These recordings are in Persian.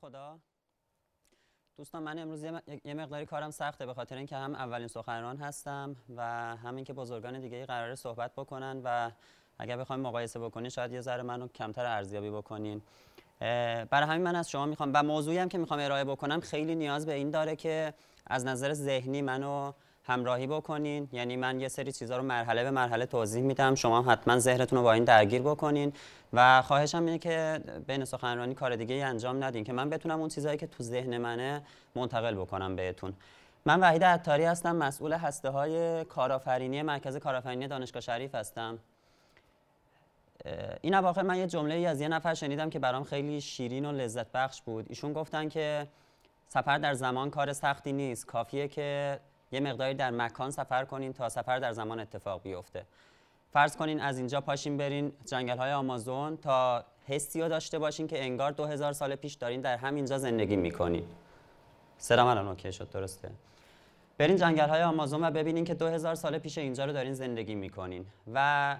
خدا. دوستان من امروز یه مقداری کارم سخته به خاطر اینکه هم اولین سخنران هستم و همین که بزرگان دیگه قراره صحبت بکنن و اگر بخوایم مقایسه بکنین شاید یه ذره منو کمتر ارزیابی بکنین. برای همین من از شما می‌خوام و موضوعی هم که می‌خوام ارائه بکنم خیلی نیاز به این داره که از نظر ذهنی منو همراهی بکنین. یعنی من یه سری چیزها رو مرحله به مرحله توضیح میدم. شما حتما ذهنتون رو با این درگیر بکنین. و خواهشم اینه که بین سخنرانی کار دیگه ای انجام ندین که من بتونم اون چیزهایی که تو ذهن منه منتقل بکنم بهتون. من وحید عطاری هستم مسئول هسته های کارآفرینی مرکز کارآفرینی دانشگاه شریف هستم. این اواخر من یه جمله از یه نفر شنیدم که برام خیلی شیرین و لذت بخش بود. ایشون گفتن که سفر در زمان کار سختی نیست. کافیه که یه مقداری در مکان سفر کنین تا سفر در زمان اتفاق بیفته. فرض کنین از اینجا پاشین برین جنگل های آمازون تا حسی رو داشته باشین که انگار 2000 سال پیش دارین در همینجا زندگی می‌کنین. سلام الان اوکی شد درسته. برین جنگل های آمازون و ببینین که 2000 سال پیش اینجا رو دارین زندگی می‌کنین. و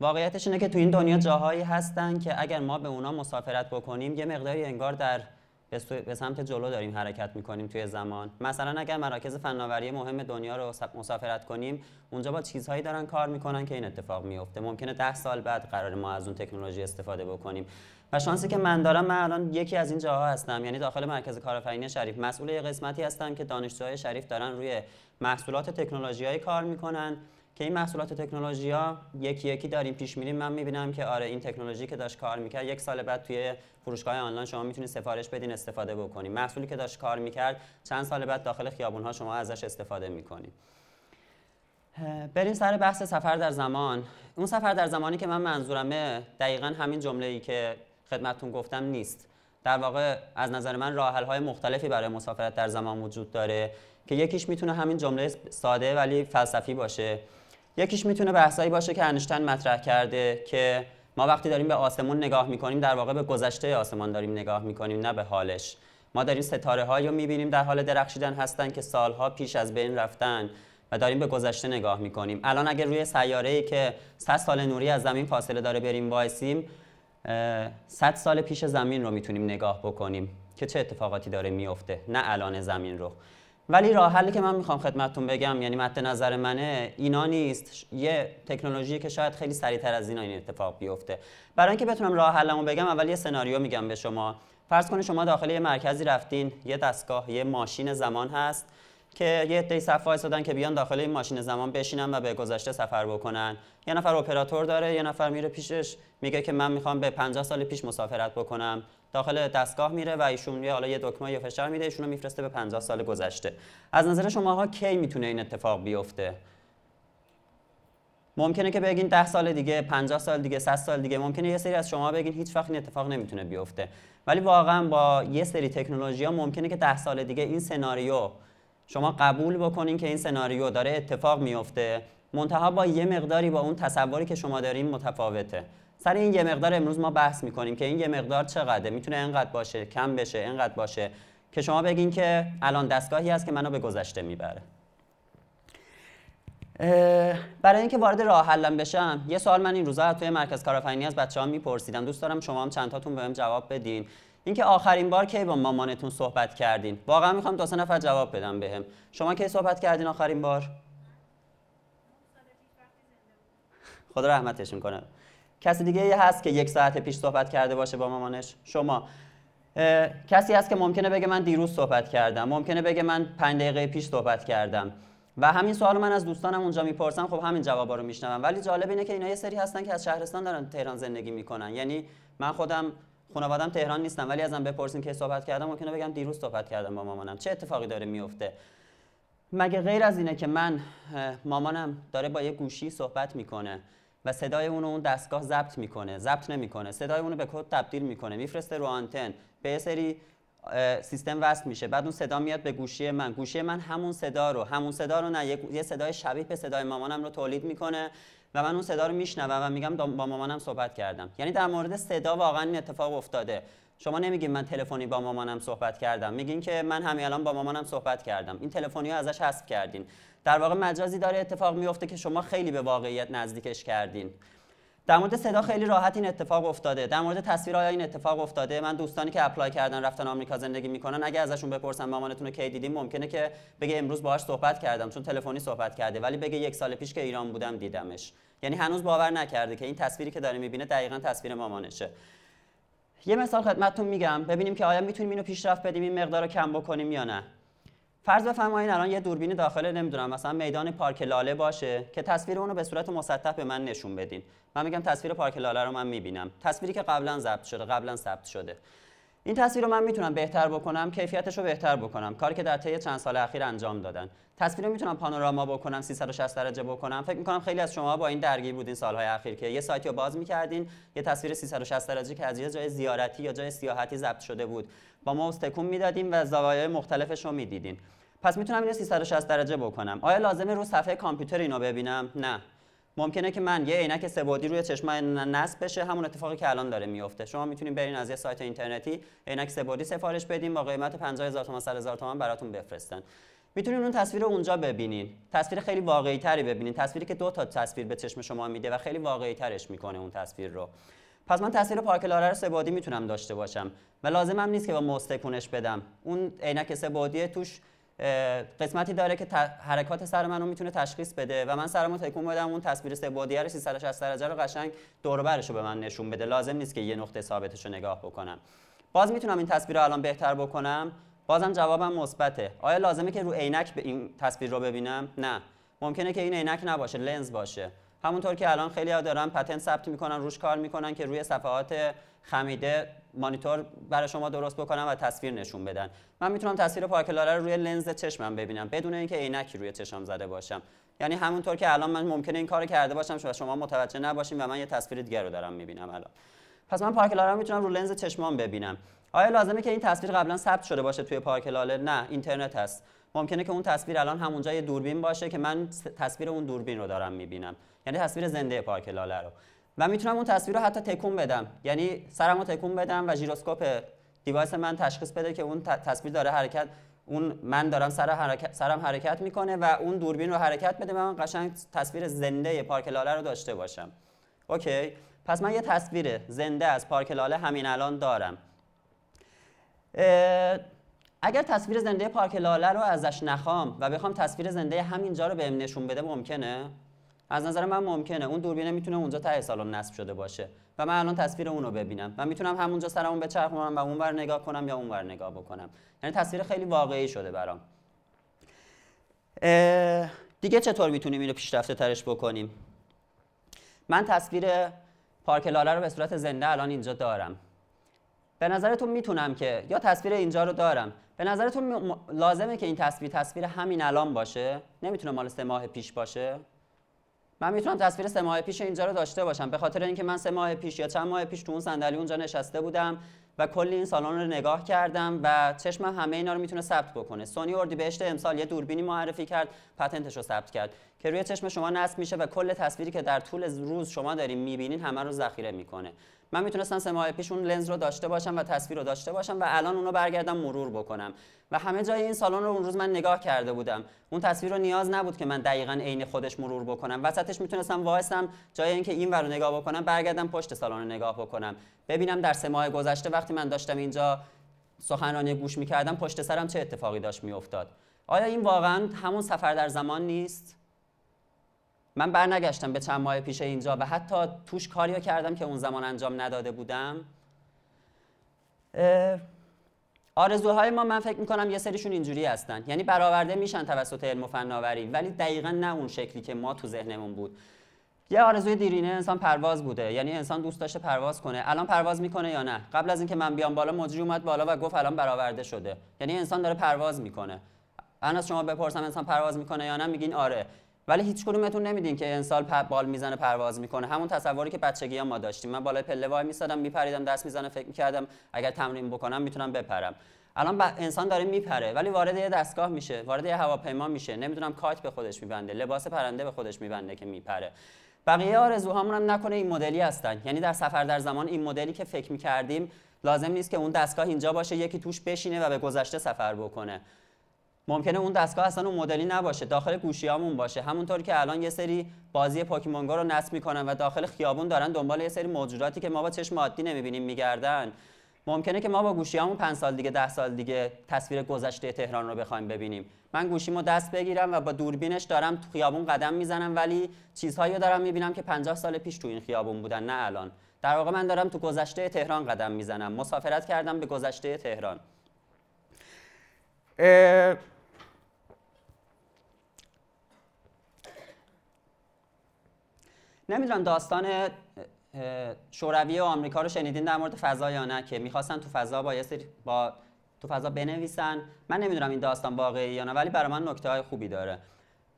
واقعیتش اینه که تو این دنیا جاهایی هستن که اگر ما به اونا مسافرت بکنیم یه مقداری انگار در به سمت جلو داریم حرکت می‌کنیم توی زمان. مثلا اگر مراکز فناوری مهم دنیا رو مسافرت کنیم اونجا با چیزهایی دارن کار می‌کنن که این اتفاق میفته ممکنه ده سال بعد قرار ما از اون تکنولوژی استفاده بکنیم. و شانسی که من دارم من الان یکی از این جاها هستم. یعنی داخل مرکز کارآفرینی شریف. مسئول یه قسمتی هستم که دانشجوهای شریف دارن روی محصولات تکنولوژیایی کار می‌کنن. که این محصولات تکنولوژی ها یکی یکی داریم پیش میریم. من می‌بینم که آره این تکنولوژی که داشت کار می‌کرد یک سال بعد توی فروشگاه آنلاین شما می‌تونید سفارش بدین استفاده بکنید محصولی که داشت کار می‌کرد چند سال بعد داخل خیابون ها شما ازش استفاده می‌کنید بریم سر بحث سفر در زمان. اون سفر در زمانی که من منظورمه دقیقا همین جمله ای که خدمتتون گفتم نیست. در واقع از نظر من راه های مختلفی برای مسافرت در زمان وجود داره که یکیش می‌تونه همین جمله ساده ولی فلسفی باشه. یکیش می‌تونه بحثایی باشه که انشتن مطرح کرده که ما وقتی داریم به آسمون نگاه می‌کنیم در واقع به گذشته آسمان داریم نگاه می‌کنیم نه به حالش. ما داریم ستاره هایی رو می‌بینیم در حال درخشیدن هستن که سالها پیش از بین رفتن و داریم به گذشته نگاه می‌کنیم. الان اگر روی سیاره ای که 100 سال نوری از زمین فاصله داره بریم وایسیم 100 سال پیش زمین رو می‌تونیم نگاه بکنیم که چه اتفاقاتی داره میفته نه الان زمین رو. ولی راه حلی که من می‌خوام خدمتتون بگم یعنی مد نظر منه اینا نیست. یه تکنولوژی که شاید خیلی سریعتر از اینا این اتفاق بیفته. برای اینکه بتونم راه حلمو بگم اول یه سناریو میگم به شما. فرض کنید شما داخل یه مرکزی رفتین یه دستگاه یه ماشین زمان هست. که یه عده صف وایسادن که بیان داخل این ماشین زمان بشینن و به گذشته سفر بکنن. یه نفر اپراتور داره یه نفر میره پیشش میگه که من می‌خوام به 50 سال پیش مسافرت بکنم. داخل دستگاه میره و ایشون یه حالا یه دکمه یا فشار میده ایشونو میفرسته به 50 سال گذشته. از نظر شماها کی می‌تونه این اتفاق بیفته؟ ممکنه که بگین 10 سال دیگه 50 سال دیگه 100 سال دیگه ممکنه یه سری از شما بگین هیچ وقت این اتفاق نمی‌تونه بیفته. ولی واقعا با یه سری تکنولوژی ها ممکنه که 10 سال دیگه این سناریو شما قبول بکنین که این سناریو داره اتفاق میفته. منتها با یه مقداری با اون تصوری که شما دارین متفاوته. سر این یه مقدار امروز ما بحث می‌کنیم که این یه مقدار چقدره. می‌تونه اینقدر باشه کم بشه اینقدر باشه که شما بگین که الان دستگاهی هست که منو به گذشته می‌بره. برای اینکه وارد راه حلم بشم یه سوال من این روزا توی مرکز کارآفرینی از بچه‌ها میپرسیدم. دوست دارم شما هم چند تاتون بهم جواب بدین. اینکه آخرین بار کی با مامانتون صحبت کردین؟ واقعا می‌خوام دو سه نفر جواب بدم بهم. شما کی صحبت کردین آخرین بار؟ خدا رحمتشون کنه کسی دیگه ای هست که یک ساعت پیش صحبت کرده باشه با مامانش؟ شما. کسی هست که ممکنه بگه من دیروز صحبت کردم. ممکنه بگه من پنج دقیقه پیش صحبت کردم. و همین سوال من از دوستانم اونجا می‌پرسم. خب همین جوابا رو میشنوم. ولی جالب اینه که اینا یه سری هستن که از شهرستان دارن تهران زندگی می‌کنن. یعنی من خودم خانوادم تهران نیستم ولی ازم بپرسین که صحبت کردم ممکنه بگم دیروز صحبت کردم با مامانم. چه اتفاقی داره میفته مگه غیر از اینه که من مامانم داره با یه گوشی صحبت می‌کنه و صدای اونو اون دستگاه ضبط می‌کنه ضبط نمی‌کنه. صدای اونو به کد تبدیل می‌کنه میفرسته رو آنتن. به سری سیستم وصل میشه. بعد اون صدا میاد به گوشی من. گوشی من همون صدا رو همون صدا رو نه یه صدای شبیه به صدای مامانم رو تولید می‌کنه. و من اون صدا رو میشنوم و میگم با مامانم صحبت کردم. یعنی در مورد صدا واقعا این اتفاق افتاده. شما نمیگین من تلفنی با مامانم صحبت کردم. میگین که من همین الان با مامانم صحبت کردم. این تلفنی ها ازش حذف کردین. در واقع مجازی داره اتفاق میفته که شما خیلی به واقعیت نزدیکش کردین. در مورد صدا خیلی راحت این اتفاق افتاده. در مورد تصویر آیا این اتفاق افتاده؟ من دوستانی که اپلای کردن رفتن آمریکا زندگی می‌کنن اگه ازشون بپرسم مامانتون رو کی دیدیم ممکنه که بگه امروز باهاش صحبت کردم چون تلفنی صحبت کرده ولی بگه یک سال پیش که ایران بودم دیدمش. یعنی هنوز باور نکرده که این تصویری که داره می‌بینه دقیقا تصویر مامانشه. یه مثال خدمتتون میگم. ببینیم که آیا می‌تونیم اینو پیشرفت بدیم این مقدار رو کم بکنیم یا نه. فرض بفرمایید الان یه دوربین داخل نمی‌دونم مثلا میدان پارک لاله باشه که تصویر اونو به صورت مسطح به من نشون بدین. من میگم تصویر پارک لاله رو من می‌بینم. تصویری که قبلا ضبط شده قبلا ثبت شده. این تصویر رو من می‌تونم بهتر بکنم کیفیتش رو بهتر بکنم. کاری که در طی چند سال اخیر انجام دادن. تصویر رو می‌تونم پانوراما بکنم 360 درجه بکنم. فکر می‌کنم خیلی از شما با این درگیر بودین سالهای اخیر که یه سایتی رو باز می‌کردین یه تصویر 360 درجه که از یه جای زیارتی یا جای سیاحتی ضبط شده بود. با موس تکون می‌دادیم و زوایای مختلفش رو می‌دیدین. پس می‌تونم اینو 360 درجه بکنم. آیا لازمه رو صفحه کامپیوتر اینو ببینم؟ نه. ممکنه که من یه عینک سه‌بعدی روی چشم نصب بشه. همون اتفاقی که الان داره میفته. شما می‌تونید برین از یه سایت اینترنتی عینک سه‌بعدی سفارش بدین. با قیمت 50000 تومان 100000 تومان براتون بفرستن. می‌تونید اون تصویر اونجا ببینین. تصویر خیلی واقعی تری ببینین. تصویری که دو تا تصویر به چشم شما میده و خیلی واقعی ترش می‌کنه اون تصویر رو. پس من تصویر پارک لاره رو سه‌بعدی می‌تونم داشته باشم. و لازمم نیست که با مستکونش بدم. اون عینک سه‌بعدی توش قسمتی داره که حرکات سر منو می‌تونه تشخیص بده و من سرمو تکون بدم اون تصویر سه بعدی رو 360 درجه رو قشنگ دور رو به من نشون بده. لازم نیست که یه نقطه ثابتش رو نگاه بکنم. باز می‌تونم این تصویر رو الان بهتر بکنم؟ بازم جوابم مثبته. آیا لازمه که رو عینک این تصویر رو ببینم؟ نه. ممکنه که این عینک نباشه لنز باشه. همونطور که الان خیلی ها دارن پتنت ثبت می‌کنن روش کار می‌کنن که روی صفحات خمیده مانیتور برای شما درست بکنم و تصویر نشون بدن. من می‌تونم تصویر پارکلاره رو روی لنز چشمم ببینم بدون اینکه عینکی روی چشم زده باشم. یعنی همونطور که الان من ممکنه این کارو کرده باشم و شما متوجه نباشیم و من یه تصویر دیگر رو دارم می‌بینم الان. پس من پارک لاله رو می‌تونم رو لنز چشمام ببینم. آیا لازمه که این تصویر قبلا ثبت شده باشه توی پارک لاله نه اینترنت هست. ممکنه که اون تصویر الان همونجا یه دوربین باشه که من تصویر اون دوربین رو دارم می‌بینم. یعنی تصویر زنده پارک لاله رو. و می‌تونم اون تصویر رو حتی تکون بدم. یعنی سرم رو تکون بدم و ژیروسکوپ device من تشخیص بده که اون تصویر داره حرکت اون من دارم سر حرکت سرم حرکت می‌کنه و اون دوربین رو حرکت بده و من قشنگ تصویر زنده پارک لاله رو داشته باشم. اوکی. پس من یه تصویر زنده از پارک لاله همین الان دارم. اگر تصویر زنده پارک لاله رو ازش نخوام و بخوام تصویر زنده همینجا رو بهم نشون بده ممکنه؟ از نظر من ممکنه. اون دوربینه می‌تونه اونجا ته سالن نصب شده باشه و من الان تصویر اون رو ببینم و می‌تونم همونجا سرمون بچرخونم و اونور نگاه کنم یا اونور نگاه بکنم. یعنی تصویر خیلی واقعی شده برام. دیگه چطور می‌تونیم اینو پیشرفته ترش بکنیم؟ من تصویر پارک لاله رو به صورت زنده الان اینجا دارم. به نظرتون می‌تونم که یا تصویر اینجا رو دارم به نظرتون لازمه که این تصویر تصویر همین الان باشه؟ نمی‌تونه مال سه ماه پیش باشه؟ من می‌تونم تصویر سه ماه پیش اینجا رو داشته باشم به خاطر اینکه من سه ماه پیش یا چند ماه پیش تو اون صندلی اونجا نشسته بودم و کلی این سالن رو نگاه کردم و چشمم همه اینا رو می‌تونه ثبت بکنه. سونی اردیبهشت امسال یه دوربینی معرفی کرد پتنتش رو ثبت کرد که روی چشم شما نصب میشه و کل تصویری که در طول روز شما دارین می‌بینین همه رو ذخیره می‌کنه. من می‌تونستم سه ماه پیش اون لنز رو داشته باشم و تصویر رو داشته باشم و الان اونو برگردم مرور بکنم. و همه جای این سالن رو اون روز من نگاه کرده بودم. اون تصویر رو نیاز نبود که من دقیقا عین خودش مرور بکنم. وسطش می‌تونستم وایسم جای اینکه این ور نگاه بکنم برگردم پشت سالن رو نگاه بکنم. ببینم در سه ماه گذشته وقتی من داشتم اینجا سخنرانی گوش می‌کردم پشت سرم چه اتفاقی داشت میافتاد. آیا این واقعا همون سفر در زمان نیست؟ من برنگشتم به چند ماه پیش اینجا و حتی توش کاریو کردم که اون زمان انجام نداده بودم. آرزوهای ما من فکر می‌کنم یه سریشون اینجوری هستن. یعنی برآورده میشن توسط علم و فناوری ولی دقیقا نه اون شکلی که ما تو ذهنمون بود. یه آرزوی دیرینه انسان پرواز بوده. یعنی انسان دوست داشته پرواز کنه. الان پرواز می‌کنه یا نه؟ قبل از اینکه من بیام بالا مجری اومد بالا و گفت الان برآورده شده. یعنی انسان داره پرواز می‌کنه. الان از شما بپرسم انسان پرواز می‌کنه یا نه؟ میگین آره. ولی هیچ کدومتون نمیدین که انسان بال می‌زنه پرواز می‌کنه. همون تصوری که بچگی ما داشتیم. من بالای پله وای میسادم میپریدم دست می‌زنه فکر می‌کردم اگر تمرین بکنم می‌تونم بپرم. الان انسان داره میپره ولی وارد یه دستگاه میشه وارد یه هواپیما میشه. نمی‌دونم کات به خودش میبنده لباس پرنده به خودش میبنده که میپره. بقیه آرزوهامون هم نکنه این مدلی هستن. یعنی در سفر در زمان این مدلی که فکر می‌کردیم لازم نیست که اون دستگاه اینجا باشه یکی توش بشینه و به گذشته سفر بکنه. ممکنه اون دستگاه اصلا اون مدلی نباشه داخل گوشیامون باشه. همونطور که الان یه سری بازی پوکیمون رو نصب می‌کنن و داخل خیابون دارن دنبال یه سری موجوداتی که ما با چشم عادی نمی‌بینیم میگردن. ممکنه که ما با گوشیامون 5 سال دیگه 10 سال دیگه تصویر گذشته تهران رو بخوایم ببینیم. من گوشیمو دست بگیرم و با دوربینش دارم تو خیابون قدم می‌زنم ولی چیزهایی رو دارم می‌بینم که 50 سال پیش تو این خیابون بودن نه الان. در واقع من دارم تو گذشته تهران قدم می‌زنم. مسافرت کردم به گذشته تهران. نمی‌دونم داستان شوروی و آمریکا رو شنیدین در مورد فضا یا نه که می‌خواستن تو فضا با با تو فضا بنویسن. من نمی‌دونم این داستان واقعی یا نه ولی برای من نکته های خوبی داره.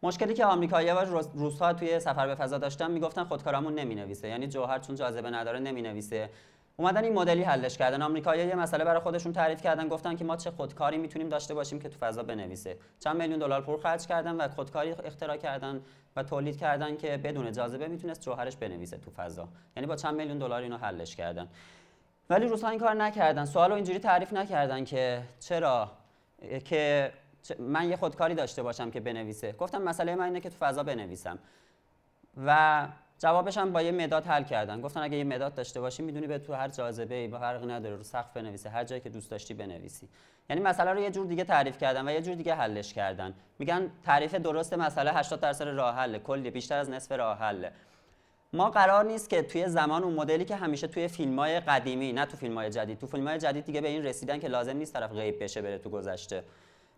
مشکلی که آمریکایی‌ها و روس‌ها توی سفر به فضا داشتن می‌گفتن خودکارمون نمی‌نویسه. یعنی جوهر چون جاذبه نداره نمی‌نویسه. اومدن این مدلی حلش کردن. آمریکایی‌ها یه مسئله برای خودشون تعریف کردن گفتن که ما چه خودکاری می‌تونیم داشته باشیم که تو فضا بنویسه. چند میلیون دلار پول خرج کردن و خودکاری اختراع کردن. و تولید کردن که بدون جاذبه می‌تونست جوهرش بنویسه تو فضا. یعنی با چند میلیون دلار اینو حلش کردن. ولی روس‌ها این کار نکردن. سوالو اینجوری تعریف نکردن که چرا؟ که من یه خودکاری داشته باشم که بنویسه. گفتم مسئله من اینه که تو فضا بنویسم. و جوابش هم با یه مداد حل کردن. گفتن اگه یه مداد داشته باشی می‌دونی به تو هر جاذبه ای با فرقی نداره رو سقف بنویسه هر جایی که دوست داشتی بنویسی. یعنی مسئله رو یه جور دیگه تعریف کردن و یه جور دیگه حلش کردن. میگن تعریف درست مسئله 80 درصد راه حله. کلی بیشتر از نصف راه حله. ما قرار نیست که توی زمان اون مدلی که همیشه توی فیلم های قدیمی نه تو فیلم های جدید. تو فیلم های جدید دیگه به این رسیدن که لازم نیست طرف غیب بشه بره تو گذشته.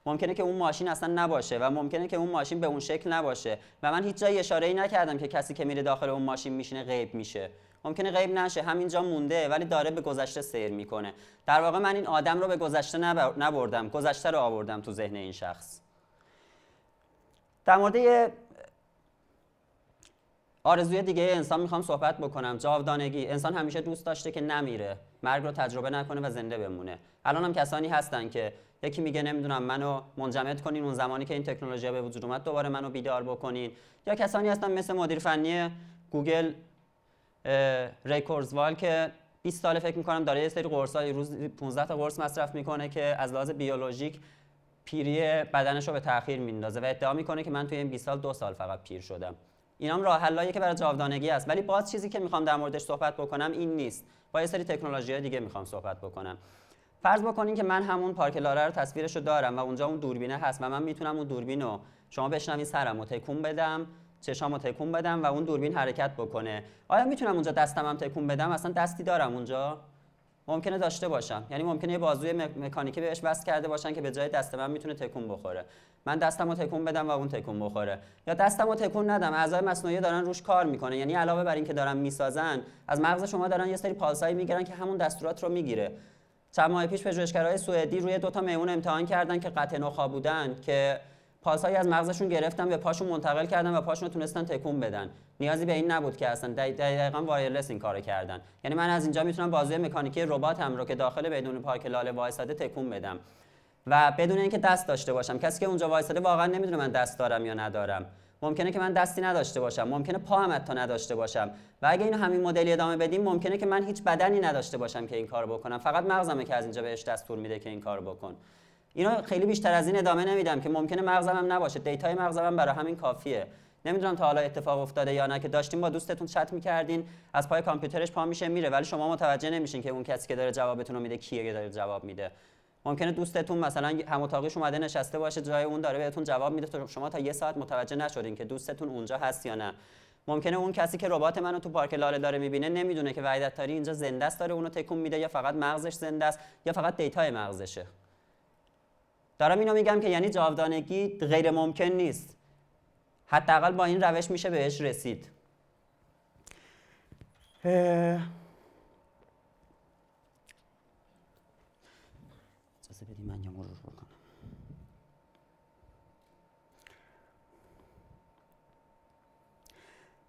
ممکنه که اون ماشین اصلا نباشه و ممکنه که اون ماشین به اون شکل نباشه. و من هیچ جایی اشاره ای نکردم که کسی که میره داخل اون ماشین میشینه غیب میشه. ممکنه غیب نشه همینجا مونده ولی داره به گذشته سیر می‌کنه. در واقع من این آدم رو به گذشته نبردم گذشته رو آوردم تو ذهن این شخص. در مورد آرزوی دیگه انسان می‌خوام صحبت بکنم. جاودانگی. انسان همیشه دوست داشته که نمیره. مرگ رو تجربه نکنه و زنده بمونه. الان هم کسانی هستن که یکی میگه نمی‌دونم منو منجمد کنین اون زمانی که این تکنولوژی به وجود اومد دوباره منو بیدار بکنین. یا کسانی هستن مثل مدیر فنی گوگل ریکورزوال که 20 سال فکر می‌کنم داره یه سری قرص روز 15 تا قرص مصرف می‌کنه که از لحاظ بیولوژیک پیری بدنش رو به تاخیر میندازه و ادعا می‌کنه که من توی این 20 سال دو سال فقط پیر شدم. اینام راه حلایی که برای جاودانگی است. ولی باز چیزی که می‌خوام در موردش صحبت بکنم این نیست. با یه سری تکنولوژی دیگه می‌خوام صحبت بکنم. فرض بکنین که من همون پارک لاره رو تصویرش رو دارم و اونجا اون دوربینه هست و من می‌تونم اون دوربین رو شما بشنوین سرم رو تکون بدم چشام تکون بدم و اون دوربین حرکت بکنه. آیا می‌تونم اونجا دستم هم تکون بدم؟ اصلا دستی دارم اونجا. ممکنه داشته باشم. یعنی ممکنه یه بازوی مکانیکی بهش وصل کرده باشن که به جای دست من می‌تونه تکون بخوره. من دستمو تکون بدم و اون تکون بخوره. یا دستمو تکون ندم اعضای مصنوعی دارن روش کار می‌کنه یعنی علاوه بر اینکه دارن می‌سازن از مغز شما دارن یه سری پالسایی می‌گیرن که همون دستورات رو می‌گیره. چند ماه پیش پژوهشگرای سوئدی روی دو تا میمون امتحان کردن که قطع نخا بودن که پاسایی از مغزشون گرفتن به پاشون منتقل کردن و پاشون رو تونستن تکون بدن. نیازی به این نبود که اصلا دقیقا وایرلس این کارو کردن. یعنی من از اینجا می‌تونم بازوی مکانیکی رباتم رو که داخل بدون پارک لاله وایساده تکون بدم. و بدون اینکه دست داشته باشم. کسی که اونجا وایساده واقعا نمی‌دونه من دست دارم یا ندارم. ممکنه که من دستی نداشته باشم ممکنه پا هم حتی نداشته باشم. و اگه اینو همین مدلی ادامه بدیم ممکنه که من هیچ بدنی نداشته باشم که این کارو بکنم. فقط مغزمه که از اینجا بهش دستور میده که این کارو بکن. اینو خیلی بیشتر از این ادامه نمیدم که ممکنه مغزم هم نباشه. data ی مغزم برای همین کافیه. نمی‌دونم تا حالا اتفاق افتاده یا نه که داشتیم با دوستتون چت می‌کردین از پای کامپیوترش پا میشه میره. ولی شما متوجه نمیشین که اون کسی که داره جوابتون رو میده کیه که داره جواب میده. ممکنه دوستتون مثلا هم اتاقیش اومده نشسته باشه جای اون داره بهتون جواب میده شما تا یه ساعت متوجه نشدین که دوستتون اونجا هست یا نه. ممکنه اون کسی که ربات منو تو پارک لاله داره می‌بینه نمی‌دونه که وحید تاری اینجا زنده است داره اونو تکون میده یا فقط مغزش زنده است یا فقط دیتای مغزشه. دارم اینو میگم که یعنی جاودانگی غیر ممکن نیست. حداقل با این روش میشه بهش رسید. من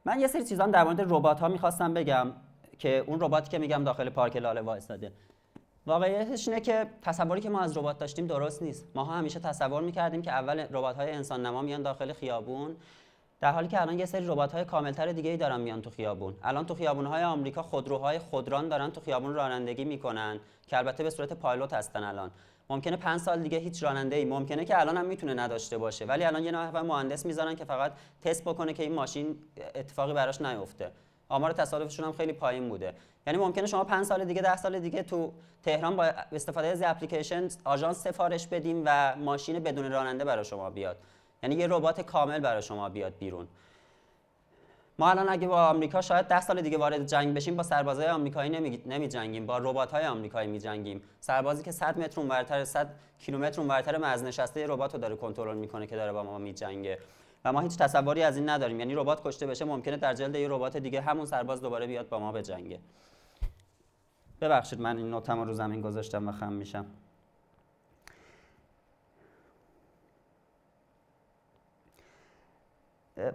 من یه سری چیزان در مورد ربات ها می‌خواستم بگم که اون رباتی که میگم داخل پارک لاله وایستاده. واقعیتش اینه که تصوری که ما از ربات داشتیم درست نیست. ما ها همیشه تصور می‌کردیم که اول ربات های انسان نما میان داخل خیابون در حالی که الان یه سری ربات های کاملتر دیگه ای دارن میان تو خیابون. الان تو خیابون های آمریکا خودروهای خودران دارن تو خیابون رانندگی می‌کنن که البته به صورت پایلوت هستن الان. ممکنه 5 سال دیگه هیچ راننده ای ممکنه که الان هم می‌تونه نداشته باشه ولی الان یه نفر مهندس می‌ذارن که فقط تست بکنه که این ماشین اتفاقی براش نیفته. آمار تصادفشون هم خیلی پایین بوده. یعنی ممکنه شما 5 سال دیگه 10 سال دیگه تو تهران با استفاده از اپلیکیشن آژانس سفارش بدیم و ماشین بدون راننده برای شما بیاد. یعنی یه ربات کامل برای شما بیاد بیرون. ما الان اگه با آمریکا شاید 10 سال دیگه وارد جنگ بشیم با سربازای آمریکایی نمی, نمی جنگیم با ربات‌های آمریکایی می جنگیم سربازی که 100 متر اونورتر 100 کیلومتر اونورتر مرز نشسته ربات رو داره کنترل می‌کنه که داره با ما می جنگه و ما هیچ تصوری از این نداریم. یعنی ربات کشته بشه ممکنه در جلد یه ربات دیگه همون سرباز دوباره بیاد با ما به جنگه ببخشید من این نوتم رو زمین گذاشتم و خم میشم.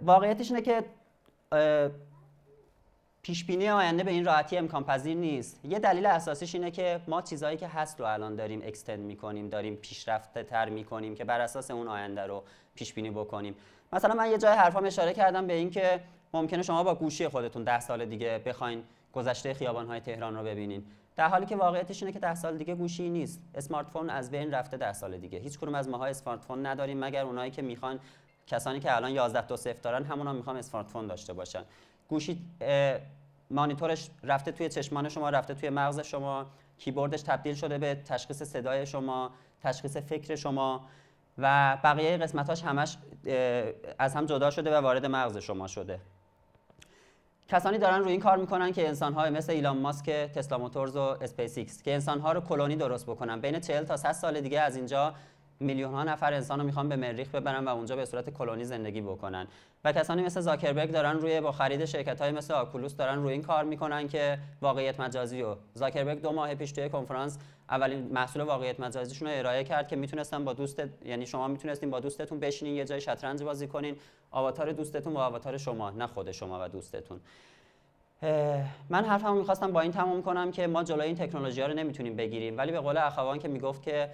واقعیتش اینه که پیش بینی آینده به این راحتی امکان پذیر نیست. یه دلیل اساسیش اینه که ما چیزهایی که هست رو الان داریم اکستند می‌کنیم داریم پیشرفته تر می‌کنیم که بر اساس اون آینده رو پیش بینی بکنیم. مثلا من یه جای حرفام اشاره کردم به اینکه ممکنه شما با گوشی خودتون ده سال دیگه بخواین گذشته خیابان‌های تهران رو ببینین. در حالی که واقعیتش اینه که ده سال دیگه گوشی نیست. smartphone از بین رفته ده سال دیگه. هیچ کدوم از ماها smartphone نداریم مگر اونایی که می‌خوان کسانی که الان 11 تا صفر دارن همونا می‌خوام اسمارت فون داشته باشن. گوشی مانیتورش رفته توی چشمان شما رفته توی مغز شما کیبوردش تبدیل شده به تشخیص صدای شما تشخیص فکر شما و بقیه قسمتاش همش از هم جدا شده و وارد مغز شما شده. کسانی دارن روی این کار می‌کنن که انسان های مثل ایلان ماسک Tesla Motors و اسپیس ایکس که انسان ها رو کلونی درست بکنن. بین 40 تا 100 سال دیگه از اینجا میلیون ها نفر انسان رو می‌خوان به مریخ ببرن و اونجا به صورت کلونی زندگی بکنن. و کسانی مثل زاکربرگ دارن روی با خرید شرکت های مثل Oculus دارن روی این کار می‌کنن که واقعیت مجازی رو. زاکربرگ دو ماه پیش توی کنفرانس اولین محصول واقعیت مجازیشون رو ارائه کرد که می‌تونستن با دوست یعنی شما می‌تونستین با دوستتون بشینین یه جای شطرنج بازی کنین. آواتار دوستتون با آواتار شما نه خود شما و دوستتون. من حرفمو می‌خواستم با این تمام کنم که ما جلوی این تکنولوژی ها رو نمی‌تونیم بگیریم. ولی به قول اخوان که می‌گفت که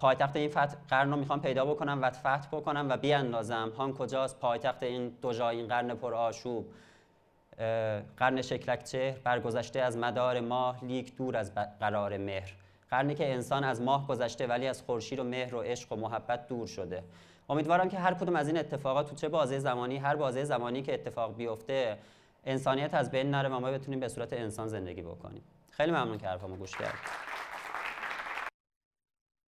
پایتخت این فتح قرن رو می‌خوام پیدا بکنم و فتح بکنم و بیاندازم. هان کجاست؟ پایتخت این دو جای این قرن پر آشوب. قرن شکلک چهر برگذشته از مدار ماه لیک دور از قرار مهر. قرنی که انسان از ماه گذشته ولی از خورشید و مهر و عشق و محبت دور شده. امیدوارم که هر کدوم از این اتفاقات تو چه بازه زمانی هر بازه زمانی که اتفاق بیفته انسانیت از بین نره و ما بتونیم به صورت انسان زندگی بکنیم. خیلی ممنون که حرفمو گوش کردید.